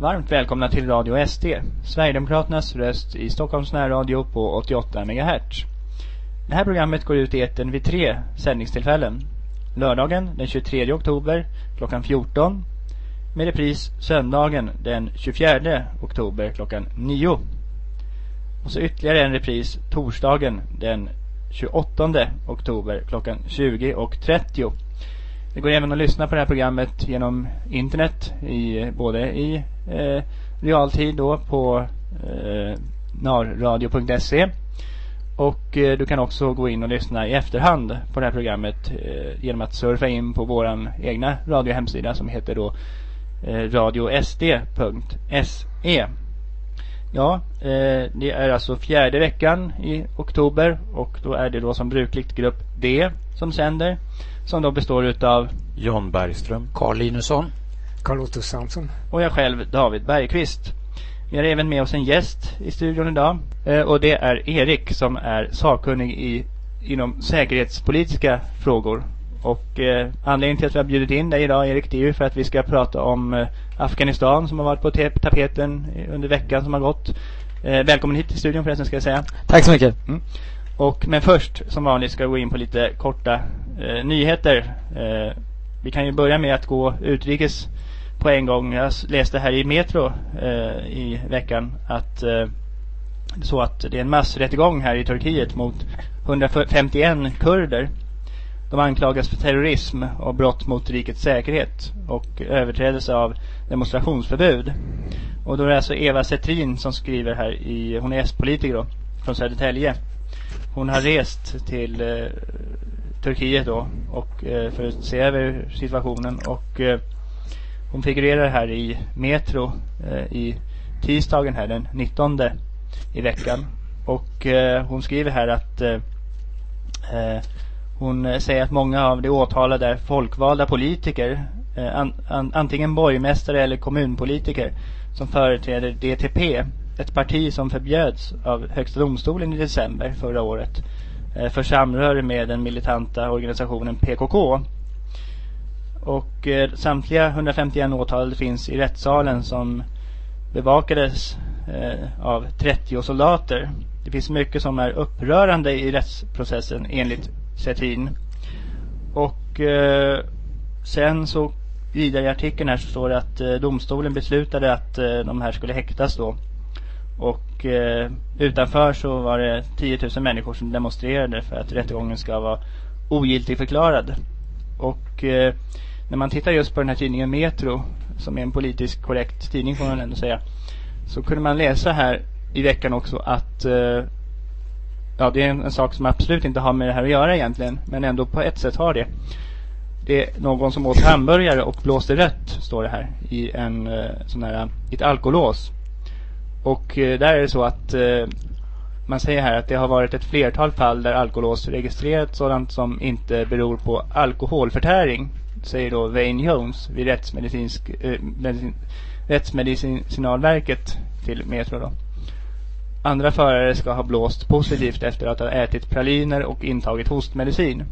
Varmt välkomna till Radio SD, Sverigedemokraternas röst i Stockholms närradio på 88 MHz. Det här programmet går ut i eten vid tre sändningstillfällen. Lördagen den 23 oktober klockan 14 med repris söndagen den 24 oktober klockan 9. Och så ytterligare en repris torsdagen den 28 oktober klockan 20 och 30. Det går även att lyssna på det här programmet genom internet i, både i eh, realtid då på eh, narradio.se och eh, du kan också gå in och lyssna i efterhand på det här programmet eh, genom att surfa in på våran egna radiohemsida som heter då eh, radiosd.se Ja, eh, det är alltså fjärde veckan i oktober och då är det då som brukligt grupp D som sänder. Som då består utav John Bergström, Carl Linusson, Carl Otto Samson och jag själv David Bergqvist. Vi har även med oss en gäst i studion idag eh, och det är Erik som är sakkunnig i, inom säkerhetspolitiska frågor. Och eh, anledningen till att vi har bjudit in dig idag Erik det är ju för att vi ska prata om eh, Afghanistan som har varit på tapeten under veckan som har gått. Eh, välkommen hit till studion förresten ska jag säga. Tack så mycket. Mm. Och, men först som vanligt ska jag gå in på lite korta eh, nyheter. Eh, vi kan ju börja med att gå utrikes på en gång. Jag läste här i Metro eh, i veckan att eh, så att det är en massrättegång här i Turkiet mot 151 kurder. De anklagas för terrorism och brott mot rikets säkerhet och överträdelse av demonstrationsförbud. Och då är det alltså Eva Setrin som skriver här i, hon är S-politiker då, från Södertälje. Hon har rest till eh, Turkiet då och eh, för att se över situationen och eh, hon figurerar här i Metro eh, i tisdagen här den 19 i veckan och eh, hon skriver här att eh, eh hon eh, säger att många av de åtalade är folkvalda politiker eh, an, an, antingen borgmästare eller kommunpolitiker som företräder DTP ett parti som förbjöds av högsta domstolen i december förra året eh, för samröre med den militanta organisationen PKK. Och eh, samtliga 151 åtalade finns i rättssalen som bevakades eh, av 30 soldater. Det finns mycket som är upprörande i rättsprocessen enligt Settin. Och eh, sen så vidare i artikeln här så står det att eh, domstolen beslutade att eh, de här skulle häktas då. Och eh, utanför så var det 10 000 människor som demonstrerade för att rättegången ska vara ogiltig förklarad. Och eh, när man tittar just på den här tidningen Metro, som är en politiskt korrekt tidning får man ändå säga, så kunde man läsa här i veckan också att eh, ja, det är en, en, sak som absolut inte har med det här att göra egentligen, men ändå på ett sätt har det. Det är någon som åt hamburgare och blåste rött, står det här, i en eh, sån här, i ett alkolås. Och eh, där är det så att eh, man säger här att det har varit ett flertal fall där alkolås registrerat sådant som inte beror på alkoholförtäring säger då Wayne Jones vid rättsmedicinsk, eh, medicin, Rättsmedicinalverket till Metro då. Andra förare ska ha blåst positivt efter att ha ätit praliner och intagit hostmedicin.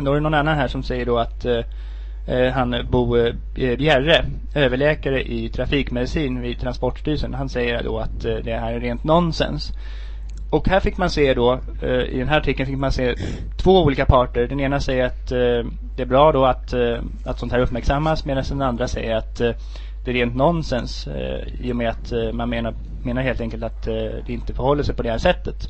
Då är det någon annan här som säger då att eh, eh, han Bo eh, Bjerre, överläkare i trafikmedicin vid Transportstyrelsen, han säger då att eh, det här är rent nonsens. Och här fick man se då, eh, i den här artikeln fick man se två olika parter. Den ena säger att eh, det är bra då att, eh, att sånt här uppmärksammas medan den andra säger att eh, det är rent nonsens eh, i och med att eh, man menar, menar helt enkelt att eh, det inte förhåller sig på det här sättet.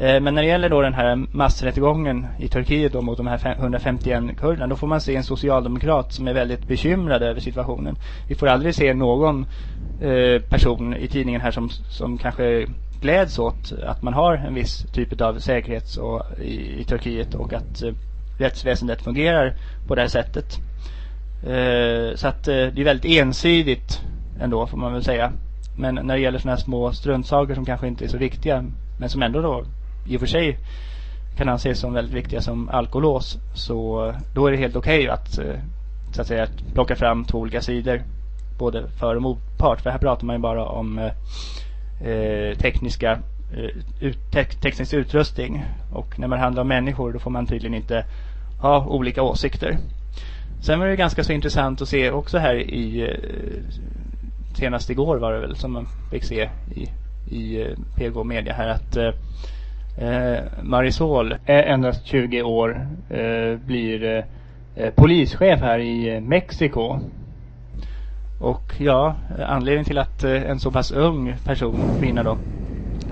Eh, men när det gäller då den här massrättegången i Turkiet då mot de här 151 kurderna, då får man se en socialdemokrat som är väldigt bekymrad över situationen. Vi får aldrig se någon eh, person i tidningen här som, som kanske gläds åt att man har en viss typ av säkerhet i, i Turkiet och att eh, rättsväsendet fungerar på det här sättet. Eh, så att eh, det är väldigt ensidigt ändå får man väl säga. Men när det gäller sådana här små struntsaker som kanske inte är så viktiga men som ändå då i och för sig kan anses som väldigt viktiga som alkolås så eh, då är det helt okej okay att eh, så att säga plocka fram två olika sidor både för och motpart för här pratar man ju bara om eh, eh, tekniska eh, ut, te teknisk utrustning. Och när man handlar om människor då får man tydligen inte ha olika åsikter. Sen var det ganska så intressant att se också här i eh, senast igår var det väl som man fick se i, i eh, PG Media här att eh, eh Marisol är endast 20 år, eh, blir eh, polischef här i Mexiko. Och ja, anledningen till att en så pass ung person, kvinna då,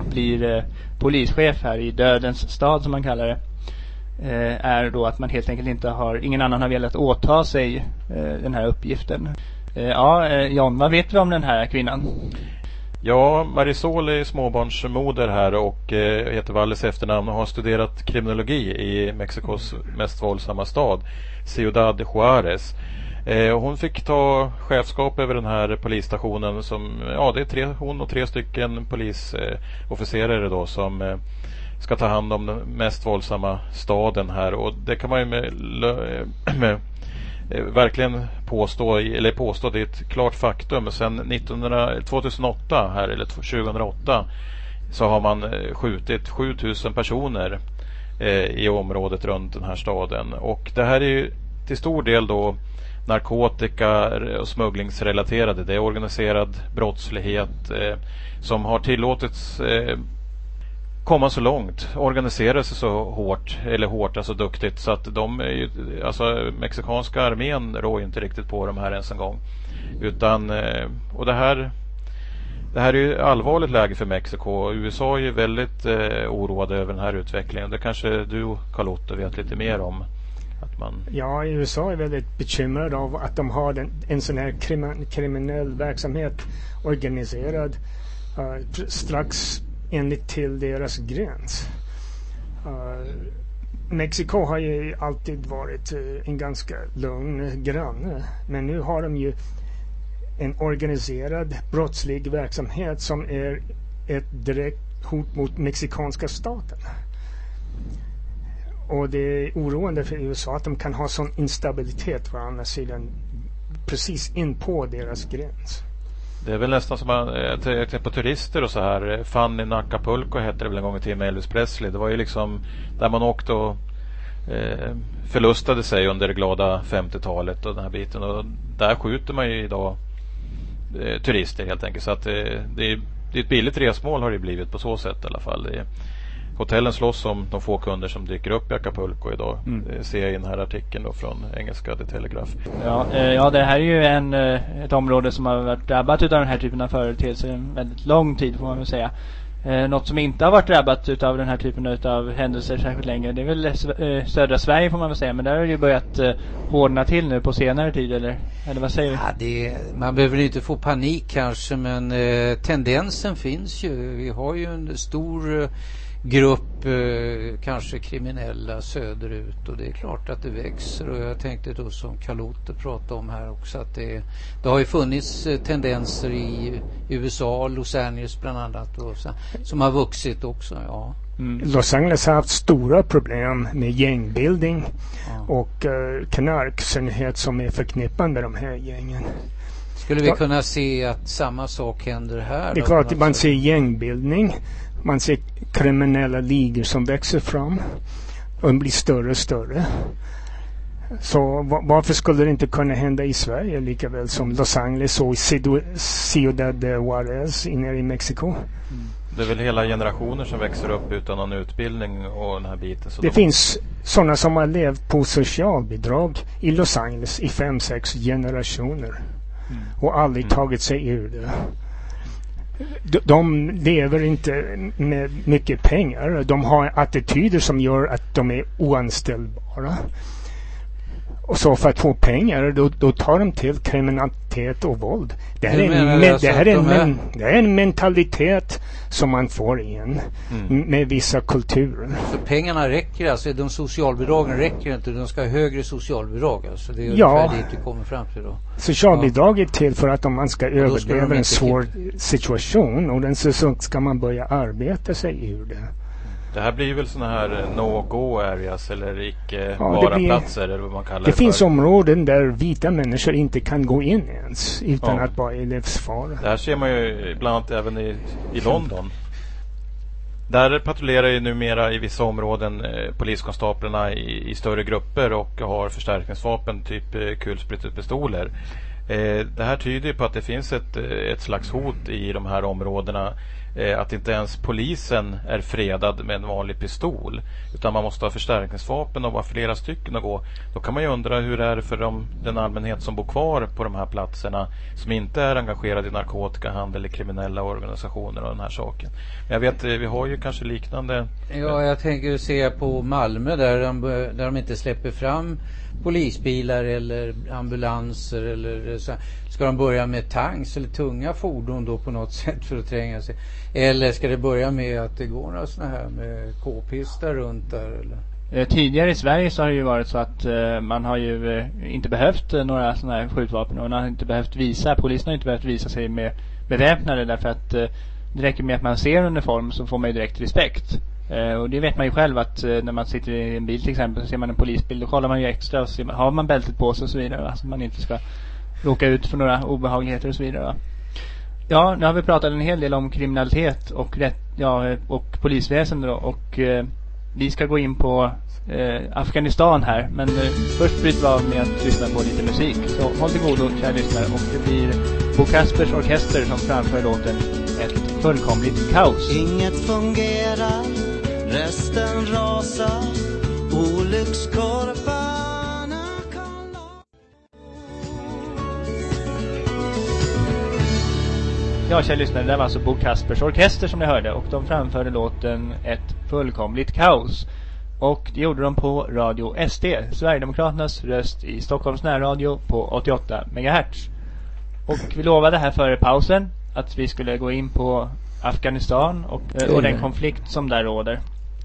blir polischef här i dödens stad som man kallar det Eh, är då att man helt enkelt inte har, ingen annan har velat åta sig eh, den här uppgiften. Eh, ja, John, vad vet vi om den här kvinnan? Ja, Marisol är småbarnsmoder här och eh, heter Valles efternamn och har studerat kriminologi i Mexikos mest våldsamma stad, Ciudad Juárez. Eh, hon fick ta chefskap över den här polisstationen som, ja det är tre, hon och tre stycken polisofficerare då som eh, ska ta hand om den mest våldsamma staden här och det kan man ju med, eh, med eh, verkligen påstå, eller påstå, det är ett klart faktum. Sen 1900, 2008 här, eller 2008 så har man eh, skjutit 7000 personer eh, i området runt den här staden. Och det här är ju till stor del då narkotika och smugglingsrelaterade. Det är organiserad brottslighet eh, som har tillåtits eh, komma så långt, organisera sig så hårt, eller hårt, alltså duktigt så att de är ju, alltså mexikanska armén rår ju inte riktigt på de här ens en gång. Utan, eh, och det här det här är ju allvarligt läge för Mexiko. USA är ju väldigt eh, oroade över den här utvecklingen. Det kanske du, Carl-Otto, vet lite mer om? Att man... Ja, USA är väldigt bekymrade av att de har den, en sån här krim, kriminell verksamhet organiserad uh, strax enligt till deras gräns. Uh, Mexiko har ju alltid varit uh, en ganska lugn granne. Men nu har de ju en organiserad brottslig verksamhet som är ett direkt hot mot mexikanska staten. Och det är oroande för USA att de kan ha sån instabilitet på andra sidan precis in på deras gräns. Det är väl nästan som man, jag tänker på turister och så här. Fanny Acapulco hette det väl en gång i tiden med Elvis Presley. Det var ju liksom där man åkte och eh, förlustade sig under det glada 50-talet och den här biten. Och där skjuter man ju idag eh, turister helt enkelt. Så att eh, det, är, det är ett billigt resmål har det blivit på så sätt i alla fall. Det, hotellen slåss om de få kunder som dyker upp i Acapulco idag. Mm. Det ser jag i den här artikeln då från engelska The Telegraph. Ja, eh, ja det här är ju en, eh, ett område som har varit drabbat av den här typen av företeelser en väldigt lång tid får man väl säga. Eh, något som inte har varit drabbat utav den här typen av händelser särskilt länge det är väl eh, södra Sverige får man väl säga men där har det ju börjat eh, hårdna till nu på senare tid eller, eller vad säger du? Ja, det, man behöver inte få panik kanske men eh, tendensen finns ju. Vi har ju en stor eh, grupp eh, kanske kriminella söderut och det är klart att det växer och jag tänkte då som Kalote pratade om här också att det, det har ju funnits eh, tendenser i USA, Los Angeles bland annat och så, som har vuxit också. Ja. Mm. Los Angeles har haft stora problem med gängbildning ja. och uh, knarksynlighet som är förknippad med de här gängen. Skulle vi kunna se att samma sak händer här? Det är klart att man ser gängbildning man ser kriminella ligor som växer fram och blir större och större. Så varför skulle det inte kunna hända i Sverige lika väl som Los Angeles och Ciudad Juarez inne i Mexiko? Mm. Det är väl hela generationer som växer upp utan någon utbildning och den här biten. Så det de... finns sådana som har levt på socialbidrag i Los Angeles i fem, sex generationer. Mm. Och aldrig mm. tagit sig ur det de lever inte med mycket pengar. De har attityder som gör att de är oanställbara. Och så för att få pengar då, då tar de till kriminalitet och våld. Det här, är en, me, det här är en, men, det är en mentalitet som man får igen mm. med vissa kulturer. Så pengarna räcker alltså? De socialbidragen räcker inte? De ska ha högre socialbidrag alltså? Det är ja. dit du kommer fram till då? Socialbidrag är till för att om man ska överleva en svår situation och den så ska man börja arbeta sig ur det. Det här blir väl sådana här eh, no-go areas eller icke ja, eller vad man kallar det Det finns områden där vita människor inte kan gå in ens utan ja. att vara i livsfara. Det här ser man ju bland annat även i, i London. Där patrullerar ju numera i vissa områden eh, poliskonstaplarna i, i, större grupper och har förstärkningsvapen, typ eh, kulsprutepistoler. Eh, det här tyder på att det finns ett, ett slags hot i de här områdena Eh, Eh, att inte ens polisen är fredad med en vanlig pistol. Utan man måste ha förstärkningsvapen och vara flera stycken att gå. Då kan man ju undra hur det är för de, den allmänhet som bor kvar på de här platserna. Som inte är engagerad i narkotikahandel eller kriminella organisationer och den här saken. Men jag vet, eh, vi har ju kanske liknande... Ja, jag tänker se på Malmö där de, där de inte släpper fram polisbilar eller ambulanser eller så. Ska de börja med tanks eller tunga fordon då på något sätt för att tränga sig? Eller ska det börja med att det går några sådana här med k-pistar runt där eller? Eh, tidigare i Sverige så har det ju varit så att eh, man har ju eh, inte behövt några sådana här skjutvapen och man har inte behövt visa, polisen har inte behövt visa sig med beväpnade därför att det räcker med att man ser uniform så får man ju direkt respekt. och det vet man ju själv att när man sitter i en bil till exempel så ser man en polisbil, då kollar man ju extra och ser, har man bältet på sig och så vidare. Va? Så man inte ska råka ut för några obehagligheter och så vidare. Va? Ja, nu har vi pratat en hel del om kriminalitet och, rätt, ja, och polisväsende då. Och eh, vi ska gå in på eh, Afghanistan här. Men eh, först bryter vi av med att lyssna på lite musik. Så håll till godo, kära lyssnare. Och det blir Bo Kaspers Orkester som framför låten Ett fullkomligt kaos. Inget fungerar, resten rasar, olyckskorv Ja, kära lyssnare, det var alltså Bo Kaspers Orkester som ni hörde och de framförde låten Ett fullkomligt kaos. Och det gjorde de på Radio SD, Sverigedemokraternas röst i Stockholms närradio på 88 MHz. Och vi lovade här före pausen att vi skulle gå in på Afghanistan och, eh, och den konflikt som där råder.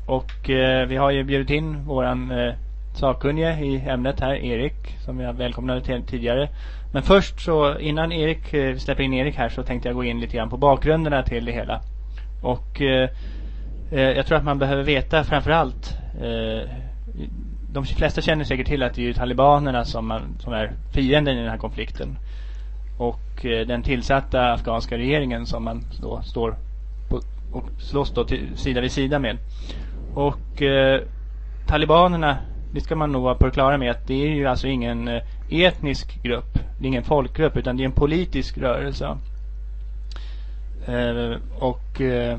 Och eh, vi har ju bjudit in våran eh, sakkunnige i ämnet här, Erik, som jag välkomnade tidigare. Men först så, innan Erik eh, släpper in Erik här så tänkte jag gå in lite grann på bakgrunderna till det hela. Och eh, eh, jag tror att man behöver veta framförallt eh, de flesta känner säkert till att det är ju talibanerna som, man, som är fienden i den här konflikten. Och eh, den tillsatta afghanska regeringen som man då står på, och slåss då till, sida vid sida med. Och eh, talibanerna det ska man nog vara på det klara med att det är ju alltså ingen eh, etnisk grupp. Det är ingen folkgrupp utan det är en politisk rörelse. Eh, och, eh,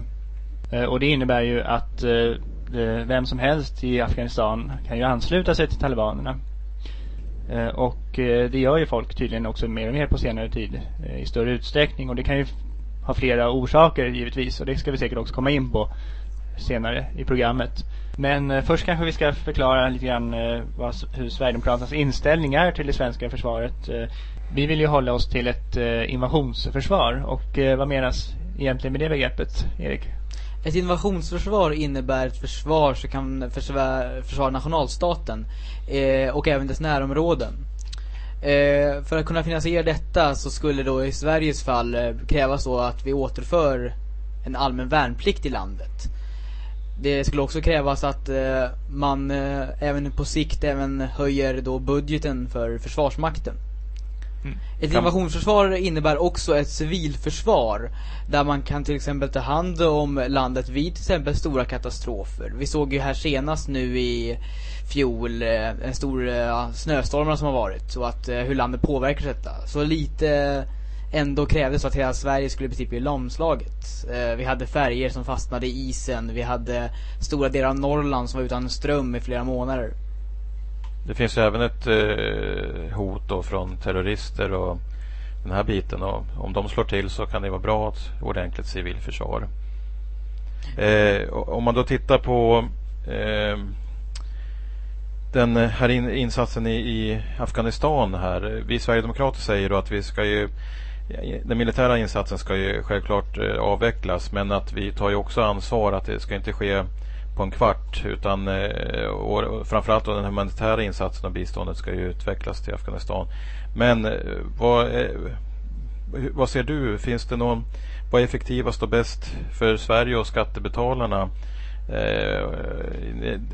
eh och det innebär ju att eh, vem som helst i Afghanistan kan ju ansluta sig till talibanerna. och det gör ju folk tydligen också mer och mer på senare tid i större utsträckning. Och det kan ju ha flera orsaker givetvis. Och det ska vi säkert också komma in på senare i programmet. Men eh, först kanske vi ska förklara lite grann eh, vad, hur Sverigedemokraternas inställning är till det svenska försvaret. Eh, vi vill ju hålla oss till ett eh, invasionsförsvar. Och eh, vad menas egentligen med det begreppet, Erik? Ett invasionsförsvar innebär ett försvar som kan försvara, försvara nationalstaten eh, och även dess närområden. Eh, för att kunna finansiera detta så skulle då i Sveriges fall eh, krävas då att vi återför en allmän värnplikt i landet. Det skulle också krävas att eh, man eh, även på sikt även höjer då budgeten för försvarsmakten. Mm. Ett invasionsförsvar innebär också ett civilförsvar där man kan till exempel ta hand om landet vid till exempel stora katastrofer. Vi såg ju här senast nu i fjol eh, en stor eh, snöstormar som har varit och att eh, hur landet påverkar detta. Så lite ändå krävdes att hela Sverige skulle i princip bli lamslaget. Eh, vi hade färger som fastnade i isen. Vi hade stora delar av Norrland som var utan ström i flera månader. Det finns ju även ett eh, hot då från terrorister och den här biten. Och om de slår till så kan det vara bra att ordentligt civilförsvar. Eh, om man då tittar på eh, den här in, insatsen i, i, Afghanistan här. Vi Sverigedemokrater säger då att vi ska ju den militära insatsen ska ju självklart eh, avvecklas men att vi tar ju också ansvar att det ska inte ske på en kvart utan eh, och framförallt den humanitära insatsen och biståndet ska ju utvecklas till Afghanistan. Men eh, vad, vad ser du? Finns det någon, vad är effektivast och bäst för Sverige och skattebetalarna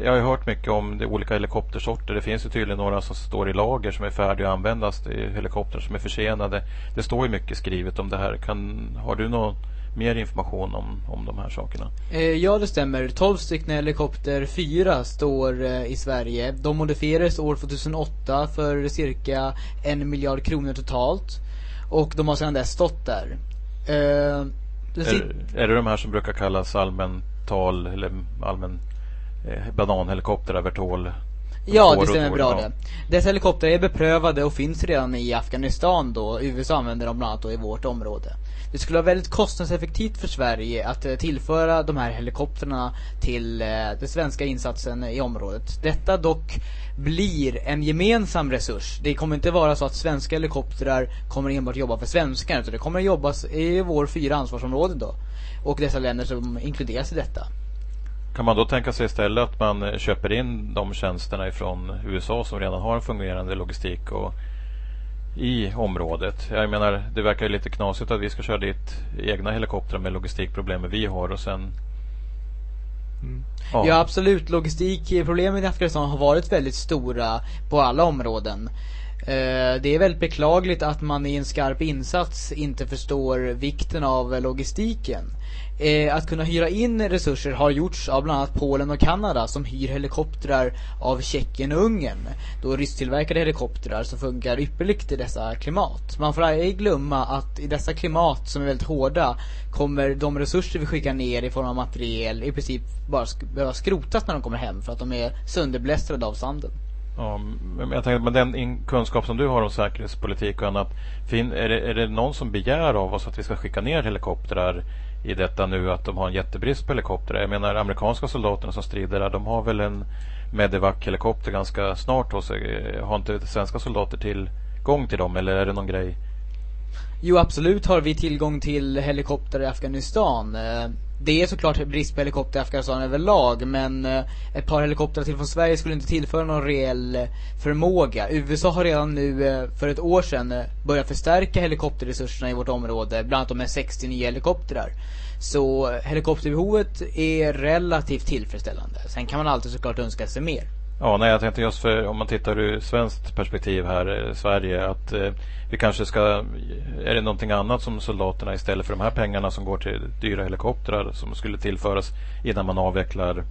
jag har hört mycket om de olika helikoptersorter. Det finns ju tydligen några som står i lager som är färdiga att användas. Det är helikoptrar som är försenade. Det står ju mycket skrivet om det här. Kan, har du någon mer information om, om de här sakerna? Eh, ja, det stämmer. 12 stycken helikopter 4 står eh, i Sverige. De modifierades år 2008 för cirka en miljard kronor totalt. Och de har sedan dess stått där. Eh, Är, är det de här som brukar kallas allmän tal eller allmän eh, bananhelikopter, Vertol? Ja, det stämmer bra ja. det. Dessa helikoptrar är beprövade och finns redan i Afghanistan då. USA använder dem bland annat då i vårt område. Det skulle vara väldigt kostnadseffektivt för Sverige att eh, tillföra de här helikoptrarna till eh, den svenska insatsen i området. Detta dock blir en gemensam resurs. Det kommer inte vara så att svenska helikoptrar kommer enbart jobba för svenskar utan det kommer att jobbas i vår fyra ansvarsområden då. Och dessa länder som inkluderas i detta. Kan man då tänka sig istället att man köper in de tjänsterna ifrån USA som redan har en fungerande logistik och i området? Jag menar, det verkar ju lite knasigt att vi ska köra dit egna helikoptrar med logistikproblemen vi har och sen... Ja. absolut, logistikproblemen i Afghanistan har varit väldigt stora på alla områden. Eh, Det är väldigt beklagligt att man i en skarp insats inte förstår vikten av logistiken. Eh, Att kunna hyra in resurser har gjorts av bland annat Polen och Kanada som hyr helikoptrar av Tjeckien och Ungern. Då rysktillverkade helikoptrar som funkar ypperligt i dessa klimat. Man får ej glömma att i dessa klimat som är väldigt hårda kommer de resurser vi skickar ner i form av materiel i princip bara sk- behöva skrotas när de kommer hem för att de är sönderblästrade av sanden. Ja, men jag tänkte med den kunskap som du har om säkerhetspolitik och annat. Fin, är, det, är det någon som begär av oss att vi ska skicka ner helikoptrar i detta nu att de har en jättebrist på helikoptrar? Jag menar amerikanska soldaterna som strider där, de har väl en Medevac-helikopter ganska snart hos sig. Har inte svenska soldater tillgång till dem eller är det någon grej? Jo, absolut har vi tillgång till helikopter i Afghanistan. Eh, det är såklart brist på helikopter i Afghanistan överlag, men eh, ett par helikoptrar till från Sverige skulle inte tillföra någon reell eh, förmåga. USA har redan nu för ett år sedan börjat förstärka helikopterresurserna i vårt område, bland annat med 60 nya helikoptrar. Så helikopterbehovet är relativt tillfredsställande. Sen kan man alltid såklart önska sig mer. Ja, nej, jag tänkte just för om man tittar ur svenskt perspektiv här, eh, Sverige, att eh, vi kanske ska... Eh, är det någonting annat som soldaterna istället för de här pengarna som går till dyra helikoptrar som skulle tillföras innan man avvecklar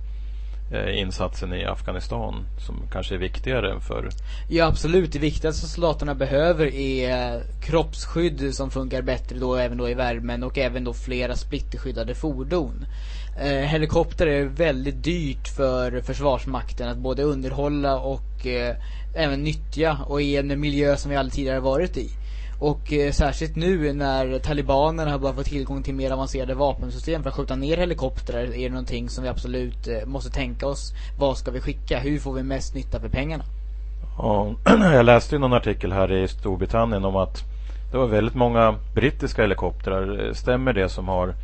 eh, insatsen i Afghanistan som kanske är viktigare för... Ja absolut, det viktigaste soldaterna behöver är eh, kroppsskydd som funkar bättre då även då i värmen och även då flera splitterskyddade fordon. Eh, helikopter är väldigt dyrt för Försvarsmakten att både underhålla och eh, även nyttja och i en miljö som vi aldrig tidigare varit i. Och eh, särskilt nu när talibanerna har börjat få tillgång till mer avancerade vapensystem för att skjuta ner helikoptrar är det någonting som vi absolut eh, måste tänka oss. Vad ska vi skicka? Hur får vi mest nytta för pengarna? Ja, jag läste ju någon artikel här i Storbritannien om att det var väldigt många brittiska helikoptrar. Eh, stämmer det som har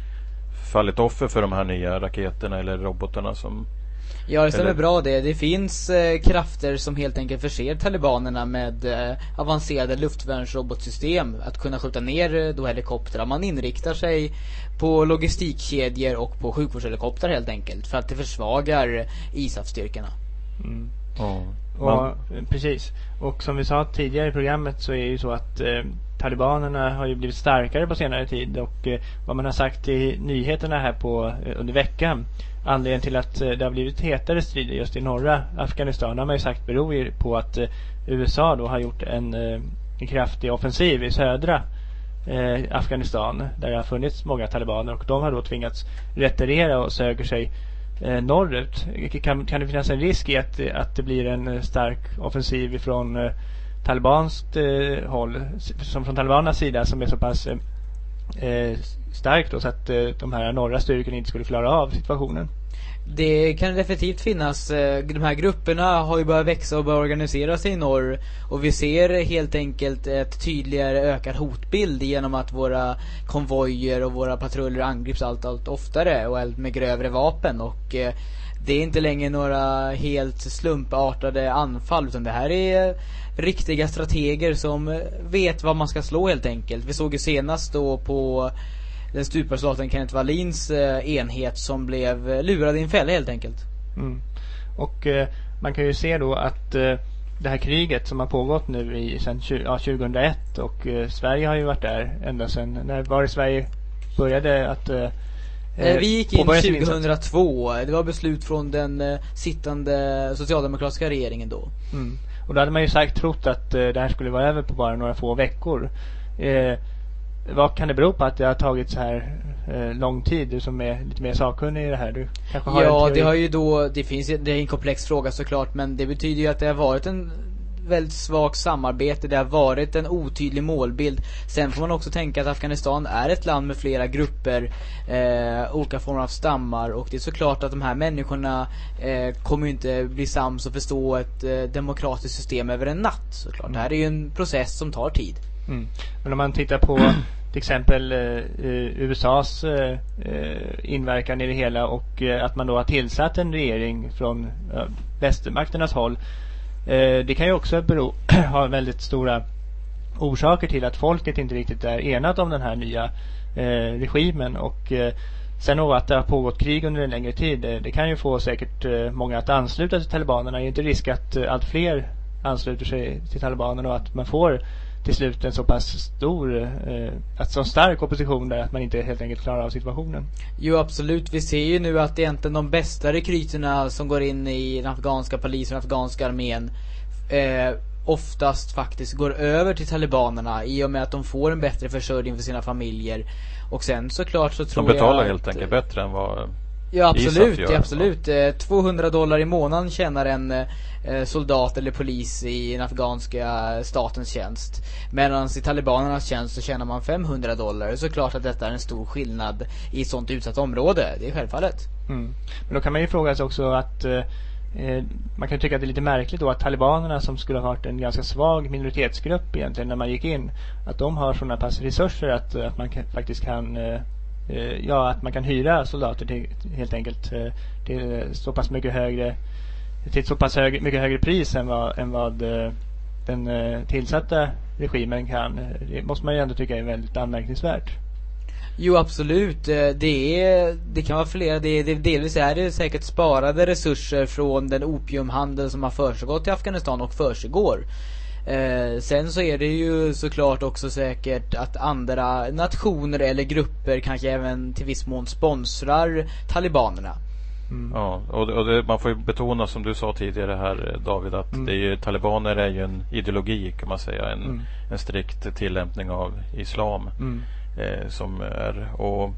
fallit offer för de här nya raketerna eller robotarna som Ja, det stämmer Eller- bra det. Det finns eh, krafter som helt enkelt förser talibanerna med eh, avancerade luftvärnsrobotsystem att kunna skjuta ner eh, då helikoptrar. Man inriktar sig på logistikkedjor och på sjukvårdshelikoptrar helt enkelt för att det försvagar ISAF-styrkorna. Mm. Ja. Och, Precis. Och som vi sa tidigare i programmet så är det ju så att eh, talibanerna har ju blivit starkare på senare tid och eh, vad man har sagt i nyheterna här på eh, under veckan anledningen till att eh, det har blivit hetare strider just i norra Afghanistan har man ju sagt beror ju på att eh, USA då har gjort en, eh, en kraftig offensiv i södra eh, Afghanistan där det har funnits många talibaner och de har då tvingats retirera och söker sig eh, norrut. Kan, kan det finnas en risk i att, att det blir en eh, stark offensiv ifrån eh, talibanskt eh, håll, som från talibanernas sida som är så pass eh, eh starkt stark då så att eh, de här norra styrkorna inte skulle klara av situationen? Det kan definitivt finnas. Eh, de här grupperna har ju börjat växa och börjat organisera sig i norr. Och vi ser helt enkelt ett tydligare ökad hotbild genom att våra konvojer och våra patruller angrips allt, allt oftare och allt med grövre vapen. Och eh, det är inte längre några helt slumpartade anfall utan det här är riktiga strateger som eh, vet vad man ska slå helt enkelt. Vi såg ju senast då på den stupade Kenneth Wallins eh, enhet som blev eh, lurad i en fälla helt enkelt. Mm. Och eh, man kan ju se då att eh, det här kriget som har pågått nu i sen ja, 2001 och eh, Sverige har ju varit där ända sedan, när var det Sverige började att eh, Vi gick in påbörja sin insats. 2002. Det var beslut från den sittande socialdemokratiska regeringen då. Mm. Och då hade man ju sagt trott att det här skulle vara över på bara några få veckor. Vad kan det bero på att det har tagit så här eh, lång tid? Du som är lite mer sakkunnig i det här. Du kanske har Ja, det har ju då, det finns det är en komplex fråga såklart men det betyder ju att det har varit en väldigt svagt samarbete, det har varit en otydlig målbild. Sen får man också tänka att Afghanistan är ett land med flera grupper, eh, olika former av stammar och det är såklart att de här människorna eh, kommer ju inte bli sams och förstå ett eh, demokratiskt system över en natt såklart. Det här är ju en process som tar tid. Mm. Men om man tittar på till exempel eh, eh USAs eh, eh, inverkan i det hela och eh, att man då har tillsatt en regering från eh, västermakternas håll. Eh, det kan ju också bero, ha väldigt stora orsaker till att folket inte riktigt är enat om den här nya eh, regimen och eh, Sen då att det har pågått krig under en längre tid, det, det kan ju få säkert eh, många att ansluta sig till talibanerna. Det är ju inte risk att eh, allt fler ansluter sig till talibanerna och att man får till slut en så pass stor, eh, att så stark opposition där att man inte helt enkelt klarar av situationen. Jo absolut, vi ser ju nu att egentligen de bästa rekryterna som går in i den afghanska polisen och den afghanska armén eh, oftast faktiskt går över till talibanerna i och med att de får en bättre försörjning för sina familjer. Och sen såklart så tror De betalar jag helt att, enkelt bättre än vad Ja absolut, ja, absolut. Eh, 200 dollar i månaden tjänar en eh, soldat eller polis i den afghanska statens tjänst. Medan i talibanernas tjänst så tjänar man 500 dollar. Så klart att detta är en stor skillnad i ett sånt utsatt område. Det är självfallet. Mm. Men då kan man ju fråga sig också att eh, eh, man kan tycka att det är lite märkligt då att talibanerna som skulle ha varit en ganska svag minoritetsgrupp egentligen när man gick in, att de har sådana pass resurser att, eh, att man kan, faktiskt kan eh, eh, Eh, ja, att man kan hyra soldater till, helt enkelt eh, till så pass mycket högre till ett så pass hög, mycket högre pris än vad, än vad eh, den eh, tillsatta regimen kan. Det måste man ju ändå tycka är väldigt anmärkningsvärt. Jo absolut, eh, det är, det kan vara flera, det, det, delvis är det säkert sparade resurser från den opiumhandel som har försiggått i Afghanistan och försiggår. Eh, sen så är det ju såklart också säkert att andra nationer eller grupper kanske även till viss mån sponsrar talibanerna. Mm. Ja, och, det- och det, man får ju betona som du sa tidigare här eh, David att Mm. det är ju, talibaner är ju en ideologi kan man säga. En, Mm. en strikt tillämpning av islam. Mm. eh, som är och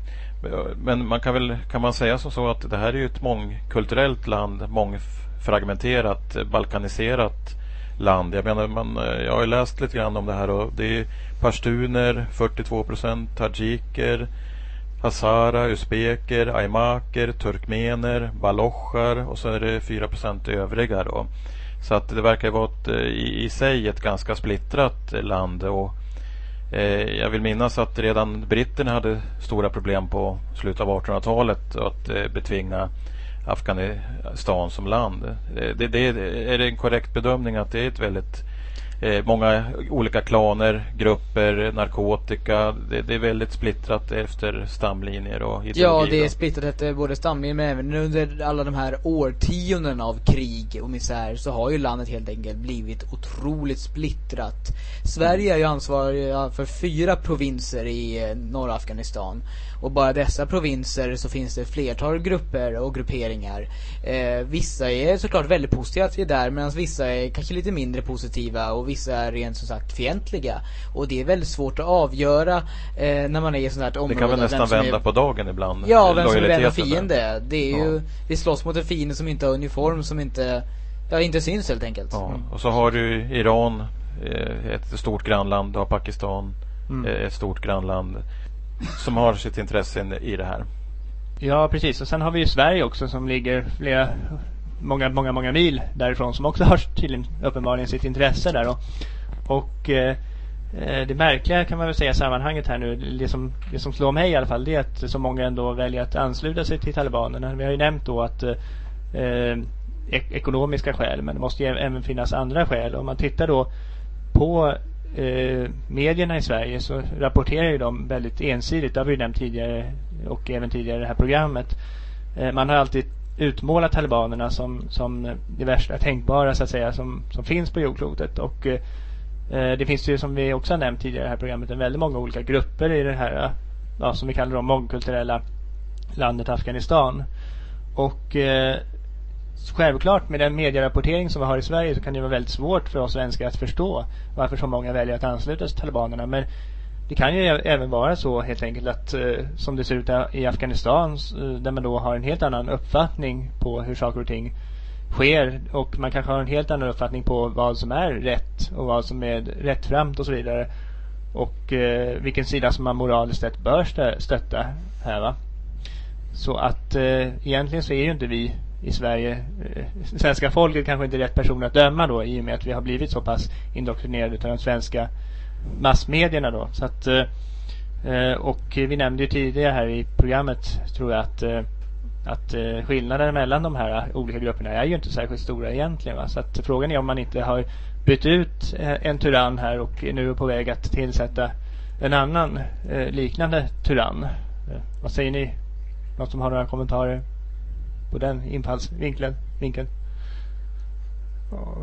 men man kan väl kan man säga som så att det här är ju ett mångkulturellt land, mångfragmenterat, eh, balkaniserat land. Jag menar, man, eh, jag har ju läst lite grann om det här och det är pashtuner 42 procent, tajiker, hazara, usbeker, aimaker, turkmener, balocher och så är det 4 procent övriga då. Så att det verkar vara ett, eh, i, i sig ett ganska splittrat land och Eh, jag vill minnas att redan britterna hade stora problem på slutet av 1800-talet att eh, betvinga Afghanistan som land. Det, det, är det en korrekt bedömning att det är ett väldigt eh, många olika klaner, grupper, narkotika. Det, det är väldigt splittrat efter stamlinjer och ideologi. Ja, det är splittrat efter både stamlinjer men även under alla de här årtionden av krig och misär så har ju landet helt enkelt blivit otroligt splittrat. Sverige är ju ansvariga för fyra provinser i eh, norra Afghanistan. Och bara dessa provinser så finns det flertal grupper och grupperingar. Eh, vissa är såklart väldigt positiva till det där medan vissa är kanske lite mindre positiva och vissa är rent som sagt fientliga. Och det är väldigt svårt att avgöra eh, när man är i sånt här Det område. kan väl nästan som är- vända på dagen ibland. Ja, vem som är vän och fiende. Det är ju, Ja. vi slåss mot en fiende som inte har uniform, som inte, ja inte syns helt enkelt. Ja, och så har du Iran, eh, ett stort grannland, du har Pakistan, Mm. eh, ett stort grannland som har sitt intresse i det här. Ja, precis. Och sen har vi ju Sverige också som ligger flera, många, många, många mil därifrån som också har tydligen uppenbarligen sitt intresse där. Och, och eh, det märkliga kan man väl säga i sammanhanget här nu, det som, det som slår mig i alla fall, det är att så många ändå väljer att ansluta sig till talibanerna. Vi har ju nämnt då att eh, eh, ek- ekonomiska skäl, men det måste ju även finnas andra skäl. Om man tittar då på eh, medierna i Sverige så rapporterar ju de väldigt ensidigt. Det har vi ju nämnt tidigare och även tidigare i det här programmet. Eh, man har alltid utmålat talibanerna som, som det värsta tänkbara så att säga som, som finns på jordklotet. Och eh, det finns ju som vi också har nämnt tidigare i det här programmet en väldigt många olika grupper i det här ja, som vi kallar de mångkulturella landet Afghanistan. Och eh, självklart med den medierapportering som vi har i Sverige så kan det vara väldigt svårt för oss svenskar att förstå varför så många väljer att ansluta sig till talibanerna. Men det kan ju även vara så helt enkelt att eh, som det ser ut i Afghanistan eh, där man då har en helt annan uppfattning på hur saker och ting sker och man kanske har en helt annan uppfattning på vad som är rätt och vad som är rättframt och så vidare. Och eh, vilken sida som man moraliskt sett bör stötta här va. Så att eh, egentligen så är ju inte vi i Sverige, eh, svenska folket kanske inte är rätt person att döma då i och med att vi har blivit så pass indoktrinerade av de svenska massmedierna då. Så att, eh, eh, och vi nämnde ju tidigare här i programmet tror jag att att skillnaden mellan de här olika grupperna är ju inte särskilt stora egentligen. Va? Så att frågan är om man inte har bytt ut en tyrann här och nu är på väg att tillsätta en annan liknande tyrann. Vad säger ni? Någon som har några kommentarer på den infallsvinkeln? Vinkeln?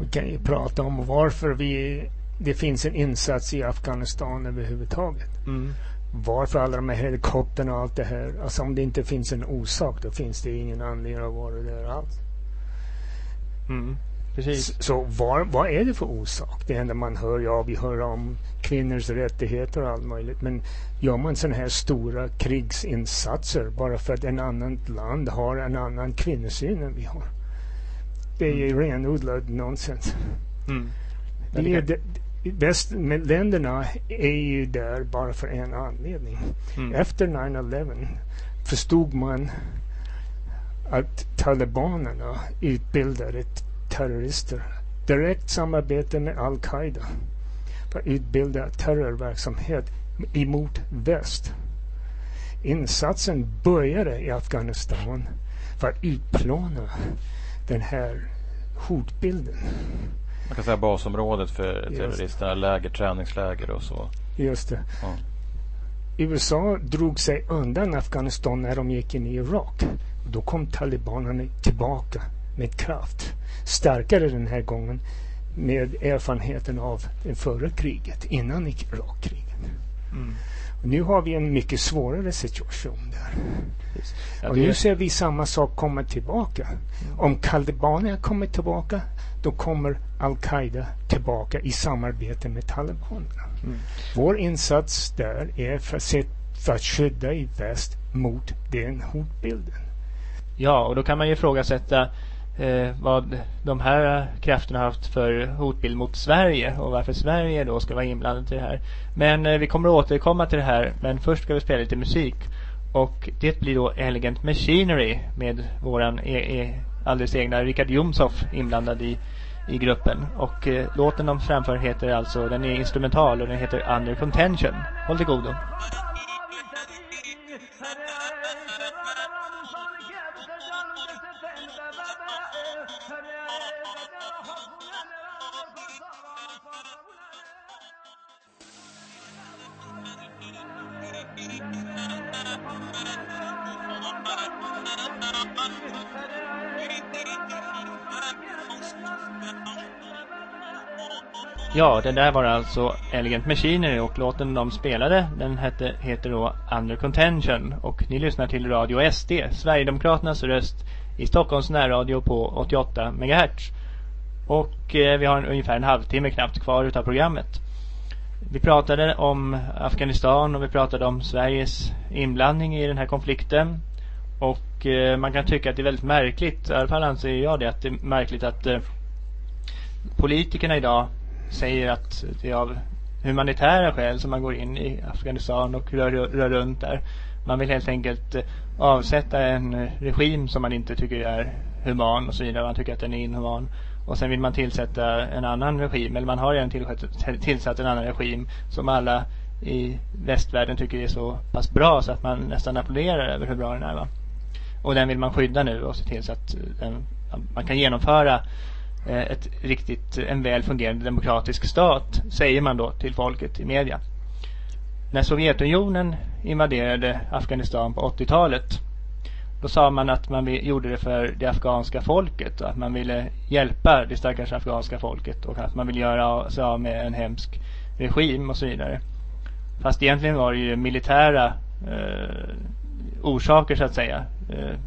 vi kan ju prata om varför vi det finns en insats i Afghanistan överhuvudtaget. Mm. Varför alla de här helikopterna och allt det här. Alltså om det inte finns en orsak då finns det ingen anledning att vara där alls. Mm. Precis. Så var, vad är det för orsak? Det enda man hör, ja vi hör om kvinnors rättigheter och allt möjligt. Men gör man sådana här stora krigsinsatser bara för att en annan land har en annan kvinnosyn än vi har. Det är ju mm. renodlad nonsens. Mm. Det är, det, västländerna är ju där bara för en anledning. Mm. Efter 9-11 förstod man att talibanerna utbildade terrorister. Direkt samarbete med Al-Qaida för att utbilda terrorverksamhet emot väst. Insatsen började i Afghanistan för att utplåna den här hotbilden. Man kan säga basområdet för terroristerna, läger, träningsläger och så. Just det. Ja. USA drog sig undan Afghanistan när de gick in i Irak. Då kom talibanerna tillbaka med kraft. Starkare den här gången med erfarenheten av det förra kriget, innan Irakkriget. Mm. nu har vi en mycket svårare situation där. Ja, och nu ser vi samma sak komma tillbaka. Mm. Om talibanerna kommer tillbaka, då kommer al-Qaida tillbaka i samarbete med talibanerna. Mm. Vår insats där är för att, för att skydda i väst mot den hotbilden. Ja, och då kan man ju ifrågasätta eh, vad de här krafterna har haft för hotbild mot Sverige och varför Sverige då ska vara inblandat i det här. Men eh, vi kommer att återkomma till det här. Men först ska vi spela lite musik. Och det blir då Elegant Machinery med våran e e alldeles egna Richard Jomshoff inblandad i, i gruppen. Och eh, låten de framför heter alltså, den är instrumental och den heter Under Contention. Håll till godo. Ja, det där var alltså Elegant Machinery och låten de spelade den hette, heter då Under Contention och ni lyssnar till Radio SD, Sverigedemokraternas röst i Stockholms närradio på 88 MHz. Och eh, vi har en, ungefär en halvtimme knappt kvar utav programmet. Vi pratade om Afghanistan och vi pratade om Sveriges inblandning i den här konflikten. Och eh, man kan tycka att det är väldigt märkligt, i alla fall anser jag det, att det är märkligt att eh, politikerna idag säger att det är av humanitära skäl som man går in i Afghanistan och rör, rör runt där. Man vill helt enkelt eh, avsätta en eh, regim som man inte tycker är human och så vidare. Man tycker att den är inhuman. Och sen vill man tillsätta en annan regim, eller man har redan tillsatt en annan regim som alla i västvärlden tycker är så pass bra så att man nästan applåderar över hur bra den är. Va? Och den vill man skydda nu och se till så att eh, den, man kan genomföra Eh, ett riktigt, en väl fungerande demokratisk stat, säger man då till folket i media. När Sovjetunionen invaderade Afghanistan på 80-talet då sa man att man gjorde det för det afghanska folket och att man ville hjälpa det stackars afghanska folket och att man ville göra sig av med en hemsk regim och så vidare. Fast egentligen var det ju militära eh, orsaker så att säga. Eh,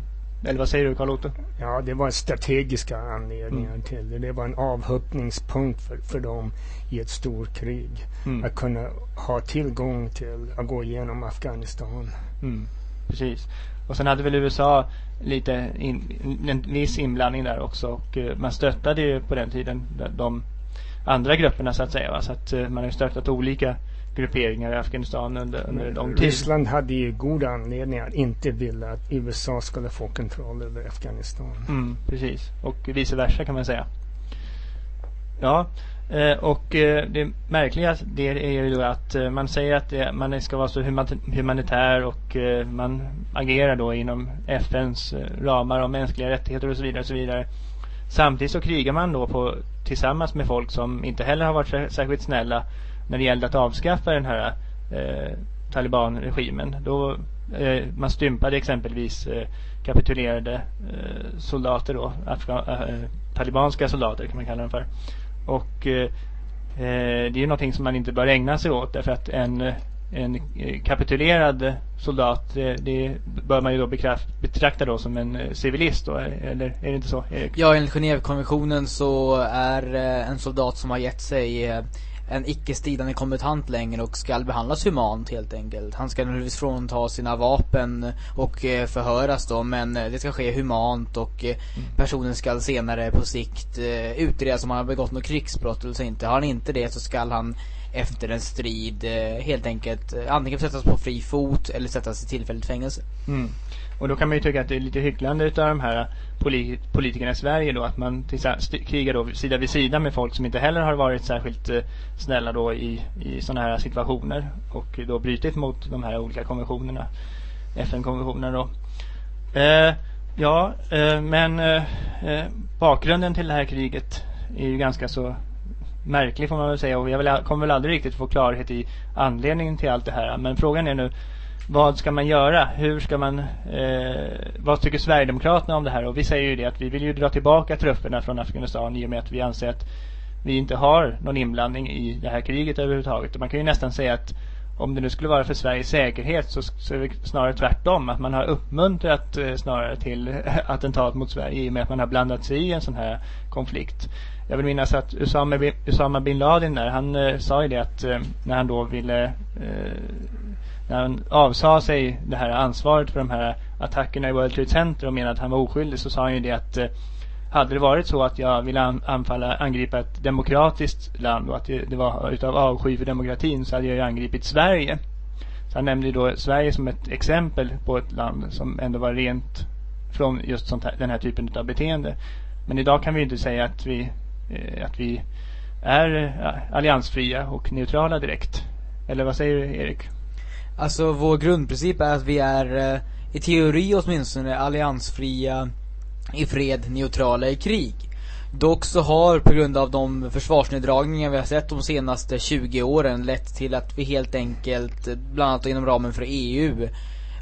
eller vad säger du Carl Otto? Ja, det var strategiska anledningar Mm. till det. Det var en avhoppningspunkt för, för dem i ett storkrig. Mm. Att kunna ha tillgång till att gå igenom Afghanistan. Mm, precis. Och sen hade väl USA lite in, en viss inblandning där också och eh, man stöttade ju på den tiden de, andra grupperna så att säga. Va? Så att eh, man har stöttat olika grupperingar i Afghanistan under, under lång tid. Ryssland hade ju goda anledningar att inte vilja att USA skulle få kontroll över Afghanistan. Mm, precis. Och vice versa kan man säga. Ja, eh, och eh, det märkliga det är ju då att eh, man säger att man ska vara så human- humanitär och man agerar då inom FNs ramar om mänskliga rättigheter och så vidare och så vidare. Samtidigt så krigar man då på, tillsammans med folk som inte heller har varit sär- särskilt snälla när det gällde att avskaffa den här eh, talibanregimen. Då eh, man stympade exempelvis eh, kapitulerade eh, soldater då, Afga- eh, talibanska soldater kan man kalla dem för. Och eh, eh det är ju någonting som man inte bör ägna sig åt därför att en, en eh, kapitulerad soldat det, det bör man ju då bekraft, betrakta då som en civilist då, eller är det inte så Erik? Ja, enligt Genèvekonventionen så är en soldat som har gett sig en icke-stridande kombatant längre och ska behandlas humant helt enkelt. Han ska naturligtvis frånta sina vapen och eh, förhöras då men eh, det ska ske humant och eh, personen ska senare på sikt eh, utredas om han har begått något krigsbrott eller så inte. Har han inte det så ska han efter en strid helt enkelt antingen sättas på fri fot eller sättas i tillfälligt fängelse. Mm. Och då kan man ju tycka att det är lite hycklande utav de här polit politikerna i Sverige då att man krigar då sida vid sida med folk som inte heller har varit särskilt eh, snälla då i, i sådana här situationer och då brutit mot de här olika konventionerna, FN-konventionerna då. Eh, ja, eh, men eh, eh bakgrunden till det här kriget är ju ganska så märklig får man väl säga och jag kommer väl aldrig riktigt få klarhet i anledningen till allt det här. Men frågan är nu vad ska man göra? Hur ska man, eh, vad tycker Sverigedemokraterna om det här? Och vi säger ju det att vi vill ju dra tillbaka trupperna från Afghanistan i och med att vi anser att vi inte har någon inblandning i det här kriget överhuvudtaget. Och man kan ju nästan säga att om det nu skulle vara för Sveriges säkerhet så, så är det snarare tvärtom. Att man har uppmuntrat eh, snarare till attentat mot Sverige i och med att man har blandat sig i en sån här konflikt. Jag vill minnas att Usama bin, Usama bin Laden där, han eh, sa ju det att eh, när han då ville eh, när han avsade sig det här ansvaret för de här attackerna i World Trade Center och menade att han var oskyldig så sa han ju det att eh, hade det varit så att jag ville anfalla, angripa ett demokratiskt land och att det, det var utav avsky för demokratin så hade jag ju angripit Sverige. Så han nämnde ju då Sverige som ett exempel på ett land som ändå var rent från just sånt här, den här typen av beteende. Men idag kan vi ju inte säga att vi, eh, att vi är eh, alliansfria och neutrala direkt. Eller vad säger du Erik? Alltså vår grundprincip är att vi är eh, i teori åtminstone alliansfria i fred, neutrala i krig. Dock så har på grund av de försvarsneddragningar vi har sett de senaste 20 åren lett till att vi helt enkelt, eh, bland annat inom ramen för EU